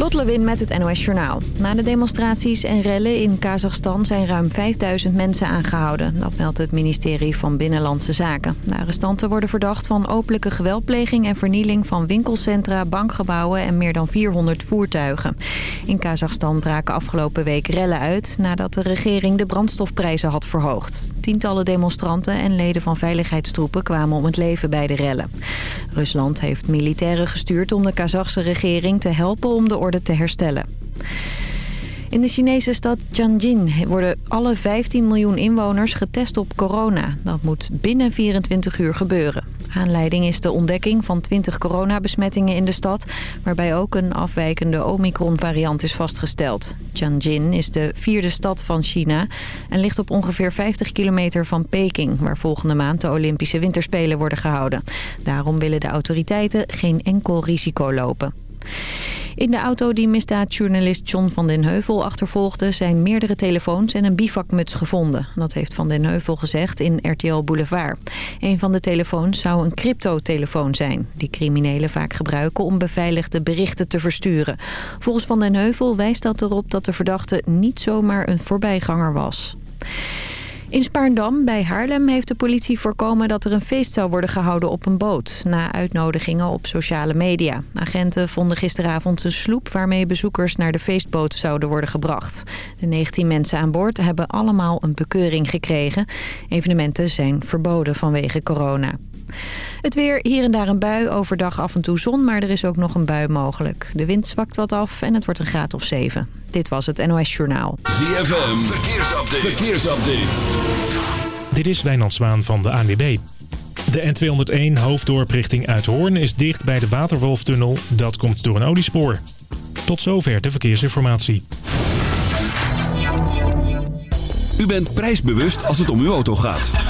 Lot met het NOS Journaal. Na de demonstraties en rellen in Kazachstan zijn ruim 5000 mensen aangehouden. Dat meldt het ministerie van Binnenlandse Zaken. De arrestanten worden verdacht van openlijke geweldpleging en vernieling van winkelcentra, bankgebouwen en meer dan 400 voertuigen. In Kazachstan braken afgelopen week rellen uit nadat de regering de brandstofprijzen had verhoogd. Tientallen demonstranten en leden van veiligheidstroepen kwamen om het leven bij de rellen. Rusland heeft militairen gestuurd om de Kazachse regering te helpen om de te herstellen. In de Chinese stad Tianjin worden alle 15 miljoen inwoners getest op corona. Dat moet binnen 24 uur gebeuren. Aanleiding is de ontdekking van 20 coronabesmettingen in de stad... waarbij ook een afwijkende Omicron-variant is vastgesteld. Tianjin is de vierde stad van China en ligt op ongeveer 50 kilometer van Peking... waar volgende maand de Olympische Winterspelen worden gehouden. Daarom willen de autoriteiten geen enkel risico lopen. In de auto die misdaadjournalist John van den Heuvel achtervolgde... zijn meerdere telefoons en een bivakmuts gevonden. Dat heeft Van den Heuvel gezegd in RTL Boulevard. Een van de telefoons zou een cryptotelefoon zijn... die criminelen vaak gebruiken om beveiligde berichten te versturen. Volgens Van den Heuvel wijst dat erop dat de verdachte niet zomaar een voorbijganger was. In Spaarndam bij Haarlem heeft de politie voorkomen dat er een feest zou worden gehouden op een boot. Na uitnodigingen op sociale media. Agenten vonden gisteravond een sloep waarmee bezoekers naar de feestboot zouden worden gebracht. De 19 mensen aan boord hebben allemaal een bekeuring gekregen. Evenementen zijn verboden vanwege corona. Het weer, hier en daar een bui, overdag af en toe zon, maar er is ook nog een bui mogelijk. De wind zwakt wat af en het wordt een graad of 7. Dit was het NOS Journaal. ZFM, verkeersupdate. verkeersupdate. Dit is Wijnand Zwaan van de ANWB. De N201 hoofddorp richting Uithoorn is dicht bij de Waterwolftunnel. Dat komt door een oliespoor. Tot zover de verkeersinformatie. U bent prijsbewust als het om uw auto gaat.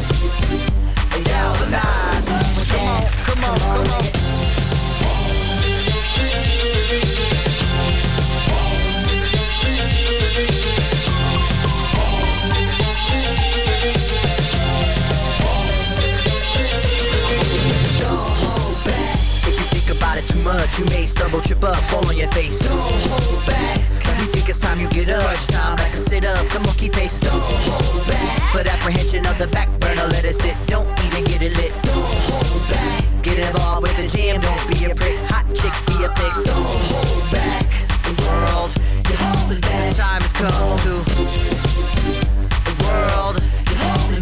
you may stumble, trip up, fall on your face. Don't hold back. We think it's time you get up. Crunch time, back and sit up, the monkey pace. Don't hold back. Put apprehension on the back burner, let it sit. Don't even get it lit. Don't hold back. Get involved with the jam, don't be a prick. Hot chick, be a pig. Don't hold back. The world, you're holding back. The time has come to. The world, you're holding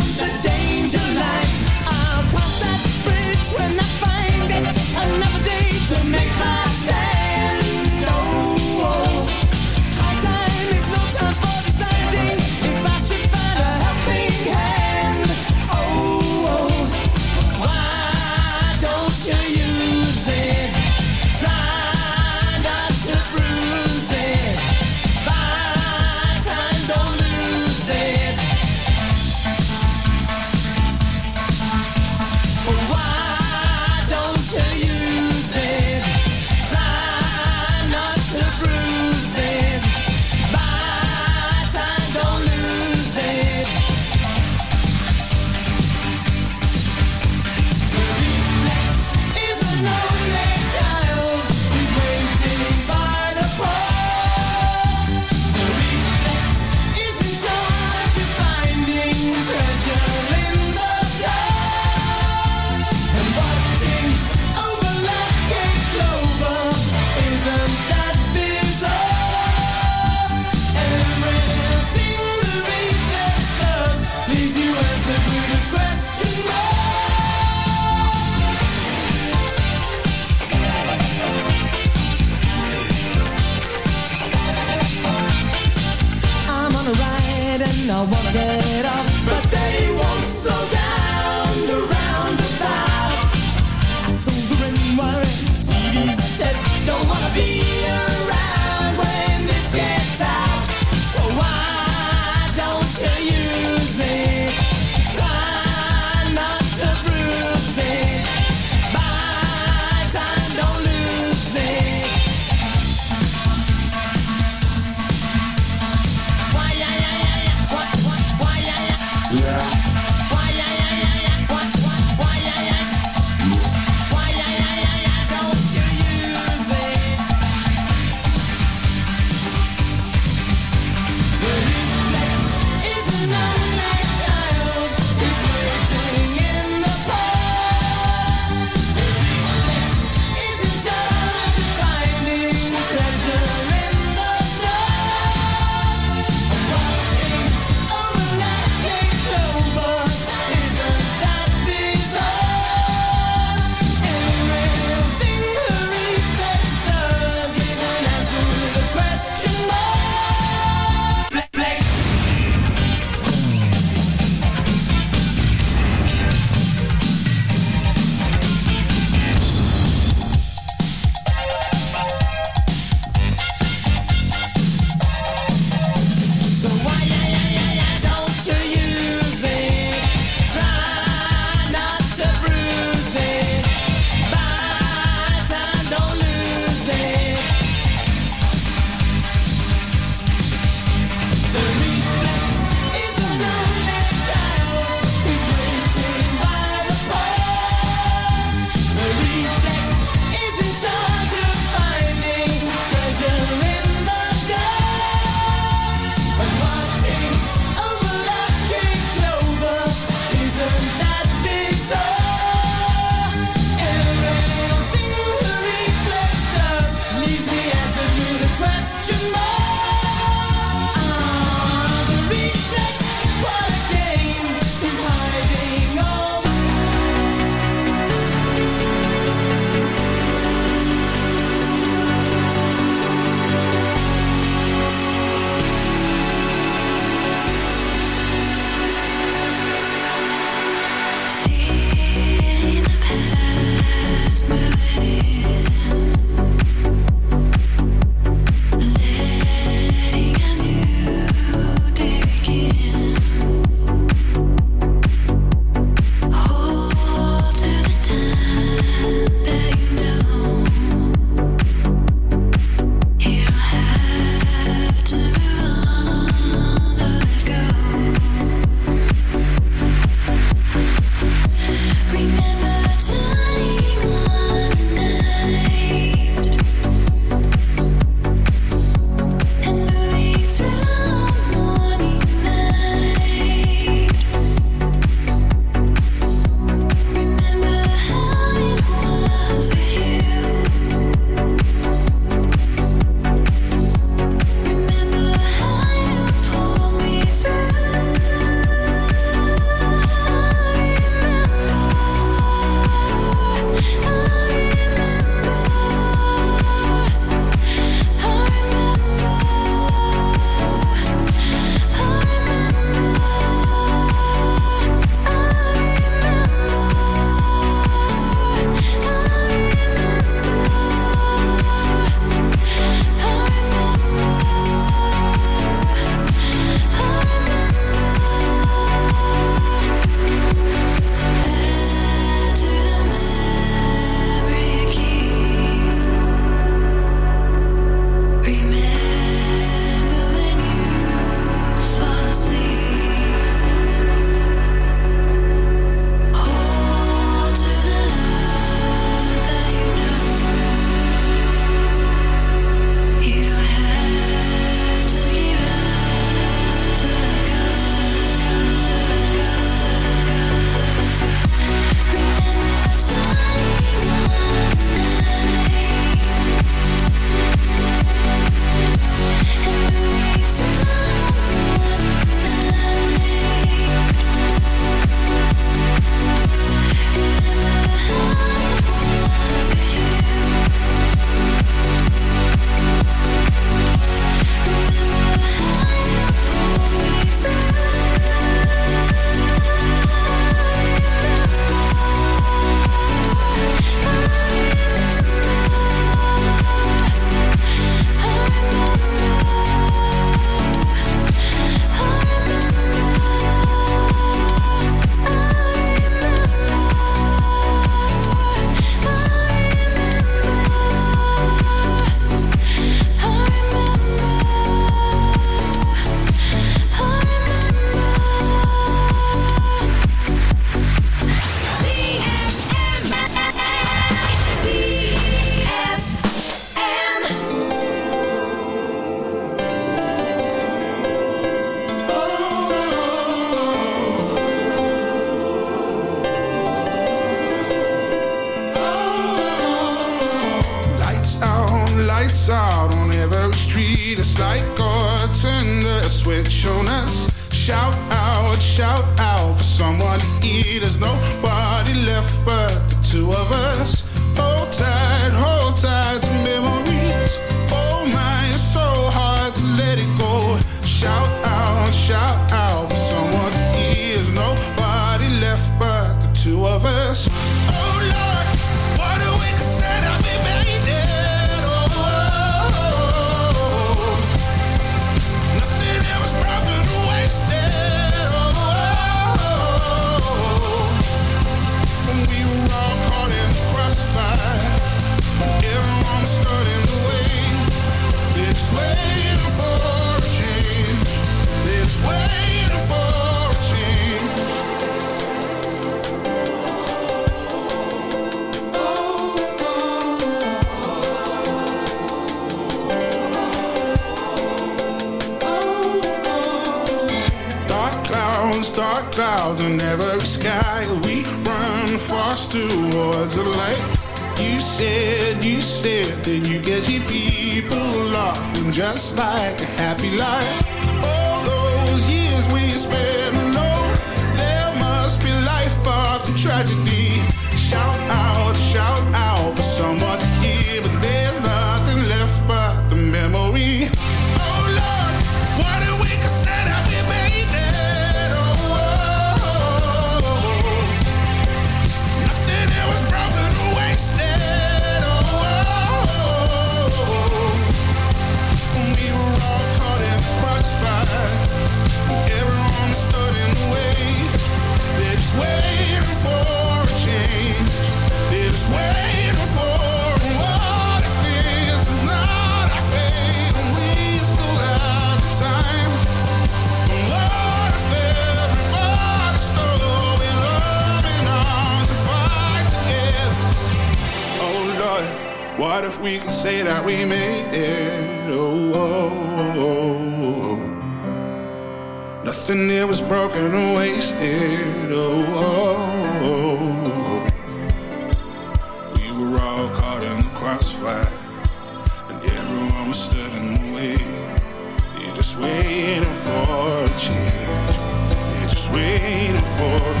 for.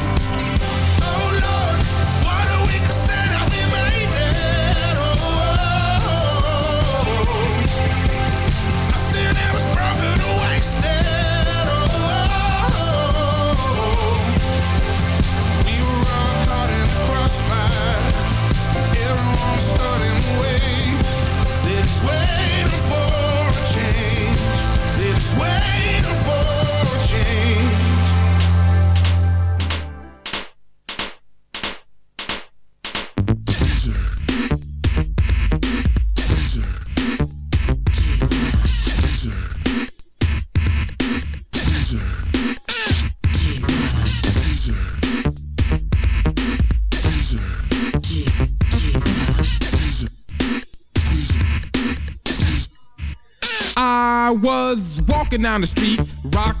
walking down the street, rock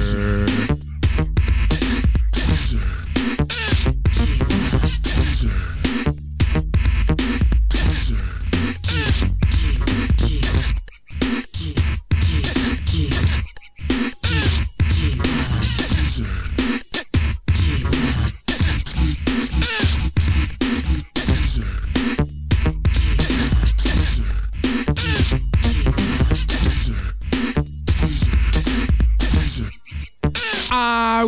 I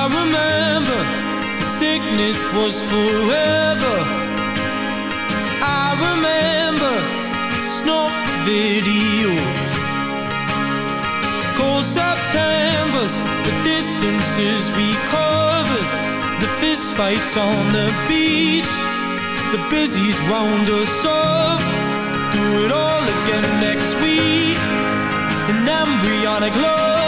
I remember the sickness was forever. I remember snuff videos. Cold Septembers, the distances we covered, the fist fights on the beach, the busies round us up. Do it all again next week. An embryonic love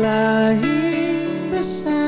lying beside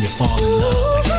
you fall in love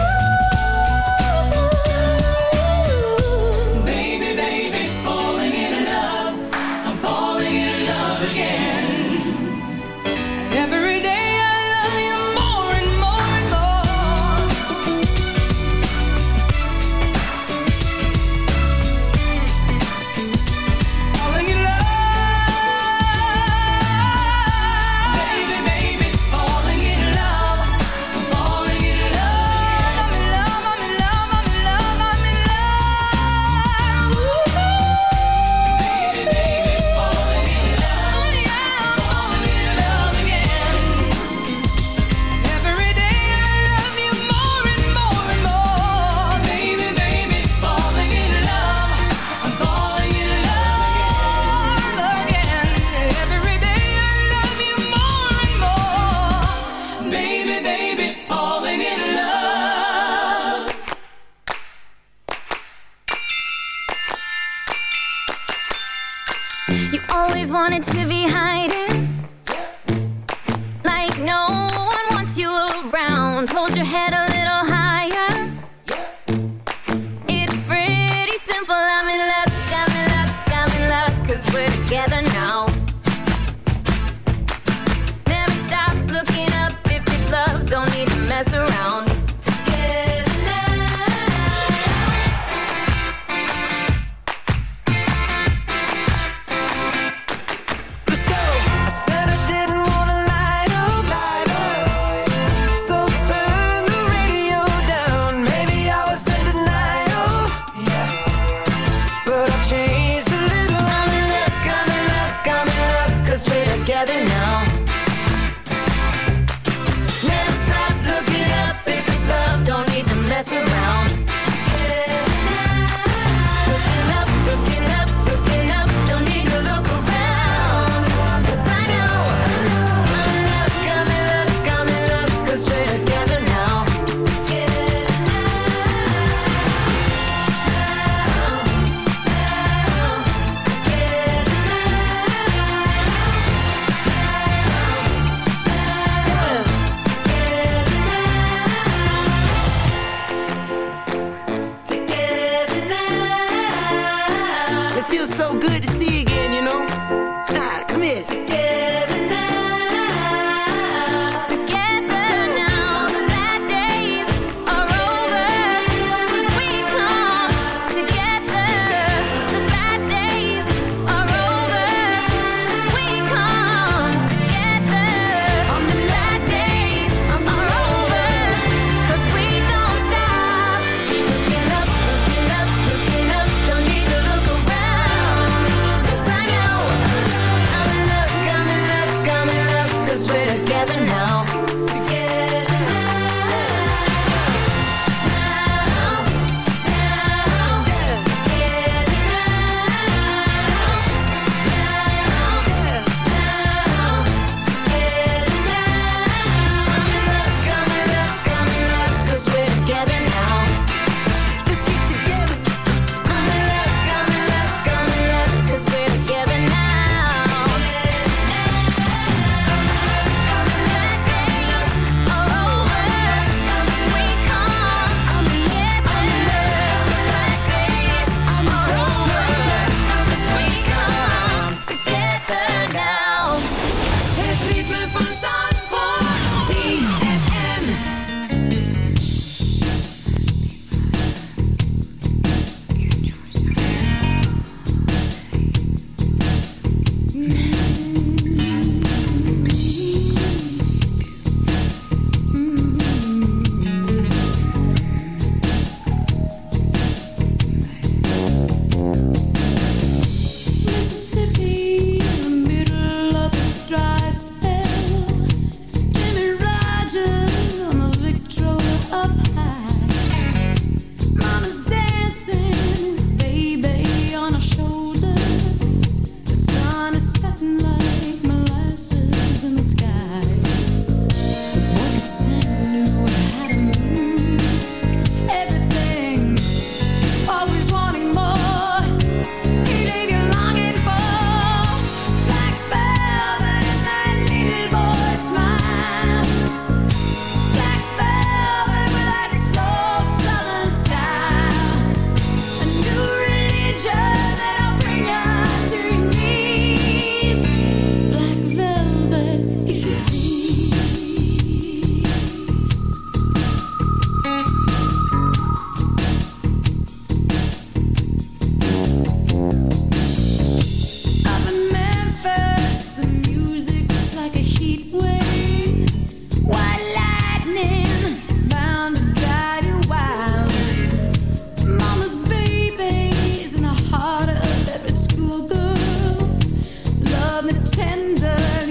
love me tender,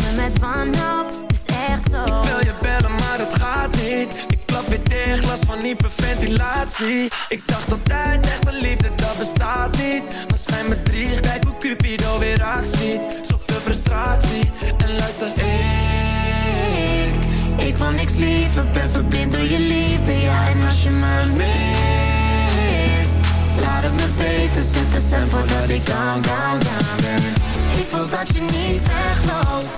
is echt zo Ik wil je bellen, maar het gaat niet. Ik klap weer dicht, last van hyperventilatie. Ik dacht altijd, echte liefde, dat bestaat niet. Maar schijn me drie, kijk hoe Cupido weer actie. Zoveel frustratie, en luister, ik... Ik wil niks liever, ben verblind door je liefde Ja, en als je me mist Laat het me weten, zet de voordat ik down, down, down ben. Ik wil dat je niet wegloopt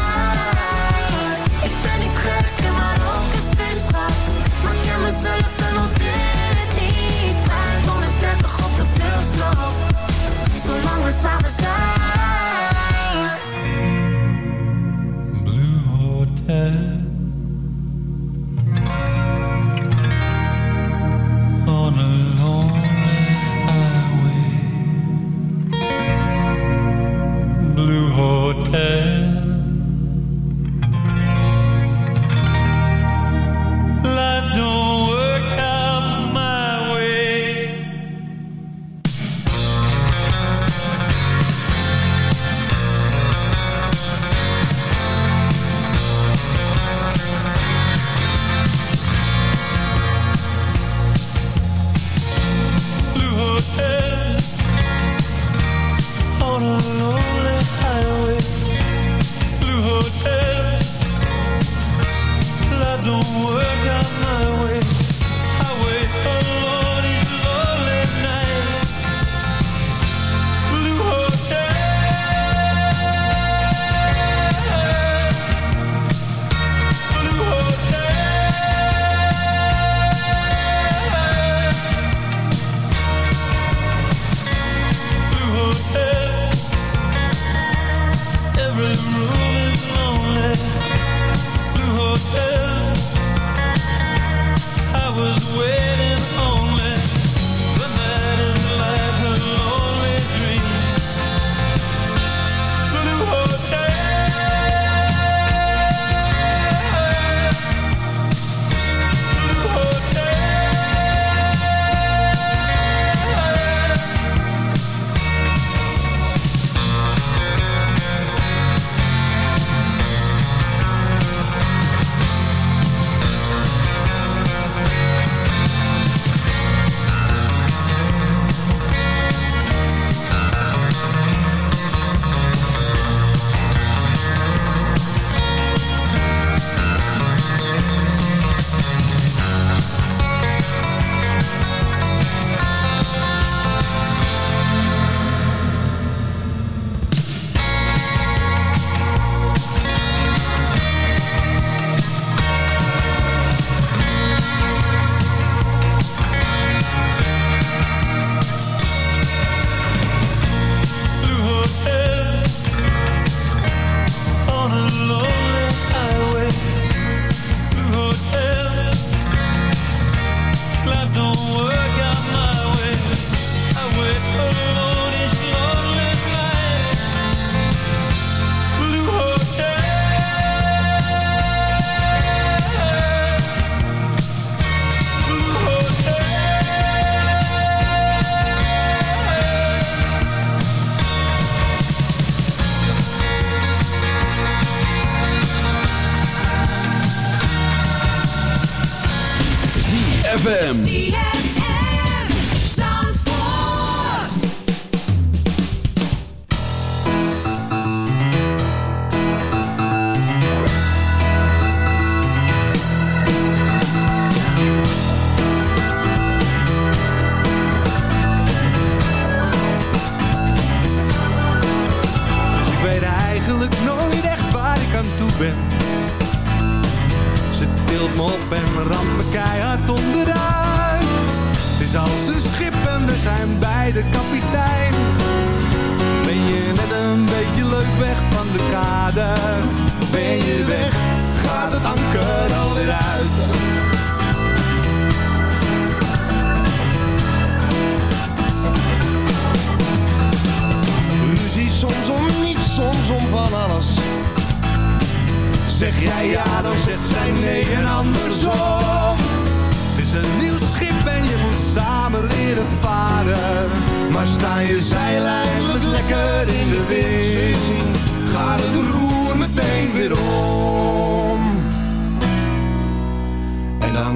the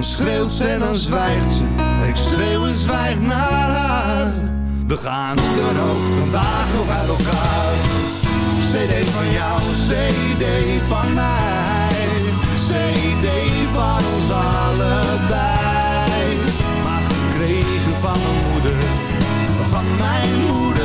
schreeuwt ze en dan zwijgt ze. Ik schreeuw en zwijg naar haar. We gaan hoe dan ook vandaag nog uit elkaar. CD van jou, CD van mij. CD van ons allebei. Maar gekregen van mijn moeder. Van mijn moeder,